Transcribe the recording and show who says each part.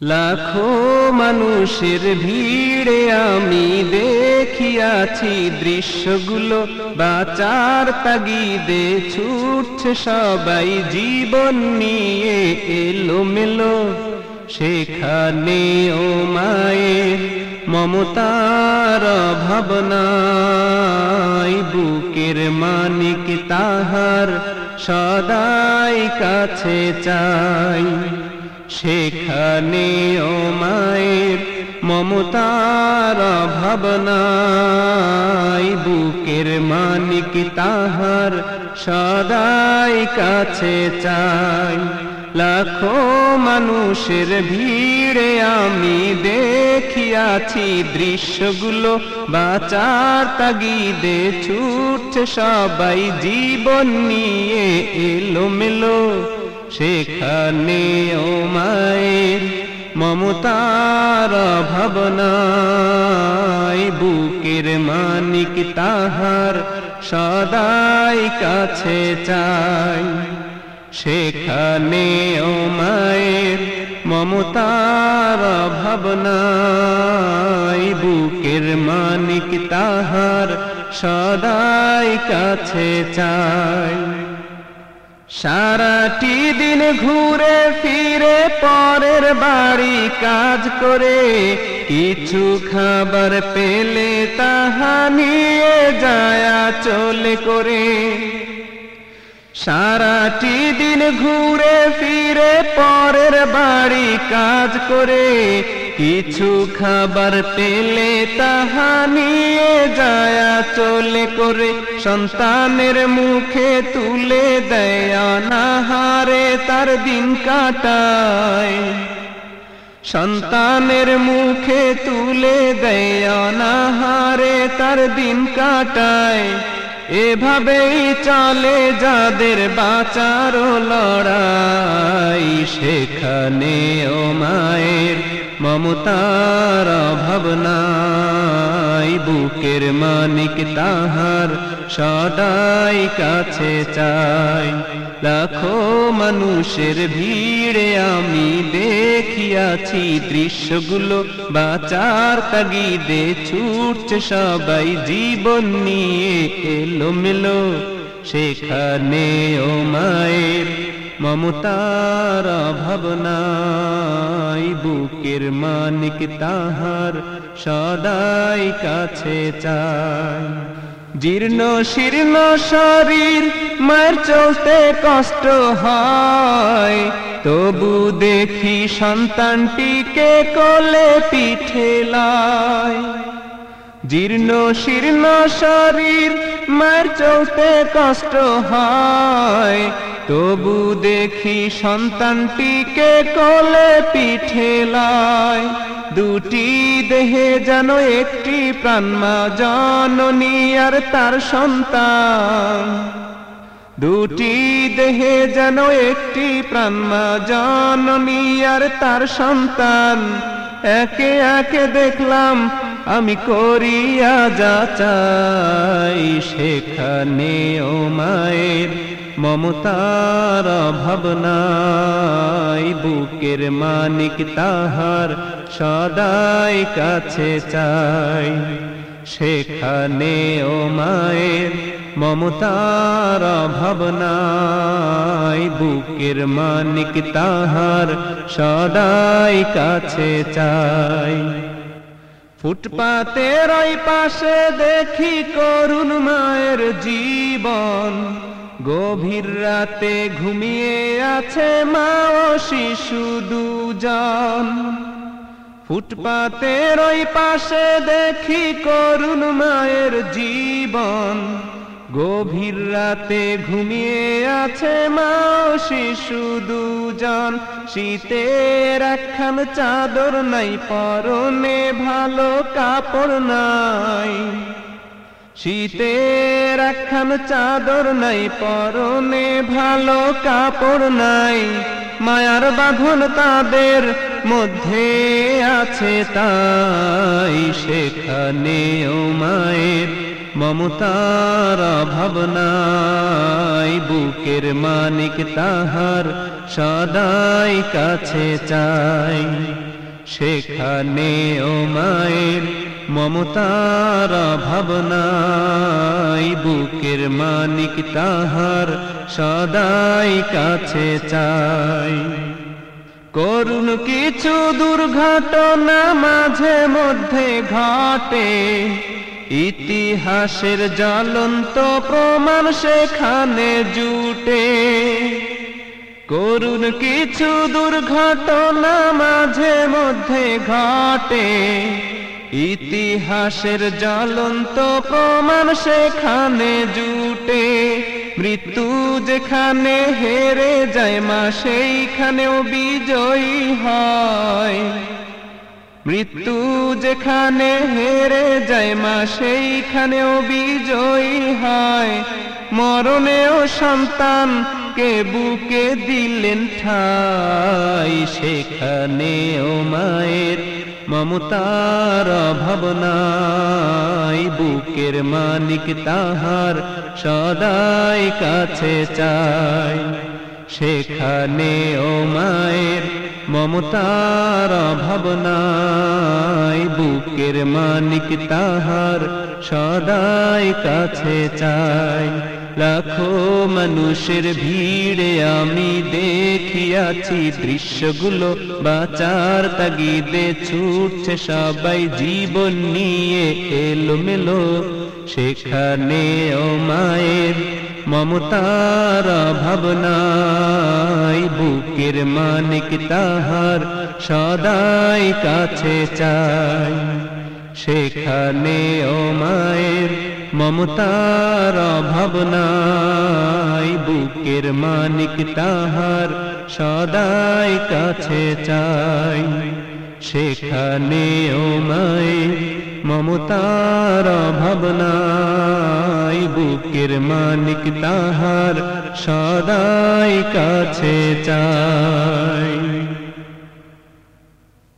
Speaker 1: লাখো মানুষের ভিড়ে আমি দেখিয়াছি দৃশ্যগুলো। বাচার তাগিদে ছুটছে সবাই, জীবন নিয়ে এলো মেলো সেখানে ও মায়ের মমতার ভাবনাই বুকের মানিক তাহার সদাই কাছে চাই। সেখানে ও মায়ের মমতার ভাবনাই বুকের মানিক তাহার সদাই কাছে চাই। লাখো মানুষের ভিড়ে আমি দেখিয়াছি দৃশ্যগুলো, বাচার তাগিদে ছুটছে সবাই জীবন নিয়ে এলো মেলো সেখানে ও মায়ের মমতার ভাবনাই বুকের মানিক তাহার সদাই কাছে চাই। সেখানে ও মায়ের মমতার ভাবনাই বুকের মানিক তাহার সদাই কাছে চাই। সারাটি দিন ঘুরে ফিরে পরের বাড়ি কাজ করে কিছু খাবার পেলে তাহা নিয়ে যায়া চলে করে। সারাটি দিন ঘুরে ফিরে পরের বাড়ি কাজ করে কিছু খাবার পেলে তাহা নিয়ে যায়া চলে করে সন্তানের মুখে তুলে দেয় অনাহারে তার দিন কাটায়। সন্তানের মুখে তুলে দেয় অনাহারে তার দিন কাটায়। এভাবেই চলে যাদের বাঁচার লড়াই। সেখানে ও মায়ের মমতার ভাবনাই বুকের মানিক তাহার, সদাই কাছে চাই। লাখো মানুষের ভিড়ে আমি দেখিয়াছি দৃশ্যগুলো, বাচার তাগিদে ছুটছে সবাই জীবন নিয়ে এলো মেলো সেখানে ও মায়ের মমতার ভাবনাই বুকের মানিক তাহার সদাই কাছে চায় জীর্ণ শীর্ণ শরীর মার চলতে কষ্ট হয়, তবু দেখি সন্তানটিকে কোলে পিঠে জীর্ণ শীর্ণ শরীর মার চলতে কষ্ট হয় তবু দেখি সন্তানটিকে কোলে পিঠে লাই। দুটি দেহে যেন একটি প্রাণমা জননী আর তার সন্তান। দুটি দেহে যেন একটি প্রাণমা জননী আর তার সন্তান। একে একে দেখলাম আমি করিয়া যা চাই সেখানে ও মায়ের মমতার ভাবনাই বুকের মানিক তাহার সদাই কাছে চাই। সেখানে ও মায়ের মমতার ভাবনাই বুকের মানিক তাহার সদাই কাছে চাই। ফুটপাতের ওই পাশে দেখি করুণ মায়ের জীবন। গভীর রাতে ঘুমিয়ে আছে মা ও শিশু দুজন। ফুটপাতের ওই পাশে দেখি করুণ মায়ের জীবন। গভীর রাতে ঘুমিয়ে আছে মা ও শিশু দুজন। শীতের একখান চাদর নাই, পরনে ভালো কাপড় নাই। শীতের একখান চাদর নাই, পরনে ভালো কাপড় নাই। মায়ার বাঁধন তাদের মধ্যে আছে তাই সেখানে ও মায়ের মমতার ভাবনাই বুকের মানিক তাহার সদাই কাছে চাই। সেখানে ও মায়ের মমতার ভাবনাই বুকের মানিক তাহার সদাই কাছে চাই। করুণ কিছু দুর্ঘটনা মাঝে মধ্যে ঘটে। ইতিহাসের জ্বলন্ত প্রমাণ সেখানে জুটে। করুণ কিছু দুর্ঘটনা মাঝে মধ্যে ঘটে। ইতিহাসের জ্বলন্ত প্রমাণ সেখানে জুটে। মৃত্যু যেখানে হেরে যায় মা, সেইখানেও বিজয়ী হয়। মৃত্যু যেখানে হেরে যায় মা, সেইখানেও বিজয়ী হয়। মরণেও সন্তান কে বুকে দিলেন ঠাই সেখানেও মায়ের মমতার ভাবনাই বুকের মানিক তাহার সদাই কাছে চাই। সেখানে ও মায়ের মমতার ভাবনাই বুকের মানিক তাহার সদাই কাছে চাই। লাখো মানুষের ভিড়ে আমি দেখিয়াছি দৃশ্যগুলো। বাচার তাগিদে ছুটছে সবাই জীবন নিয়ে এলো মেলো সেখানে ও মায়ের মমতার ভাবনাই বুকের মানিক তাহার সদাই কাছে চাই। সেখানে ও মায়ের মমতার ভাবনাই বুকের মানিক তাহার সদাই কাছে চাই। সেখানে ও মায়ের মমতার ভাবনাই বুকের মানিক তাহার সদাই কাছে চায়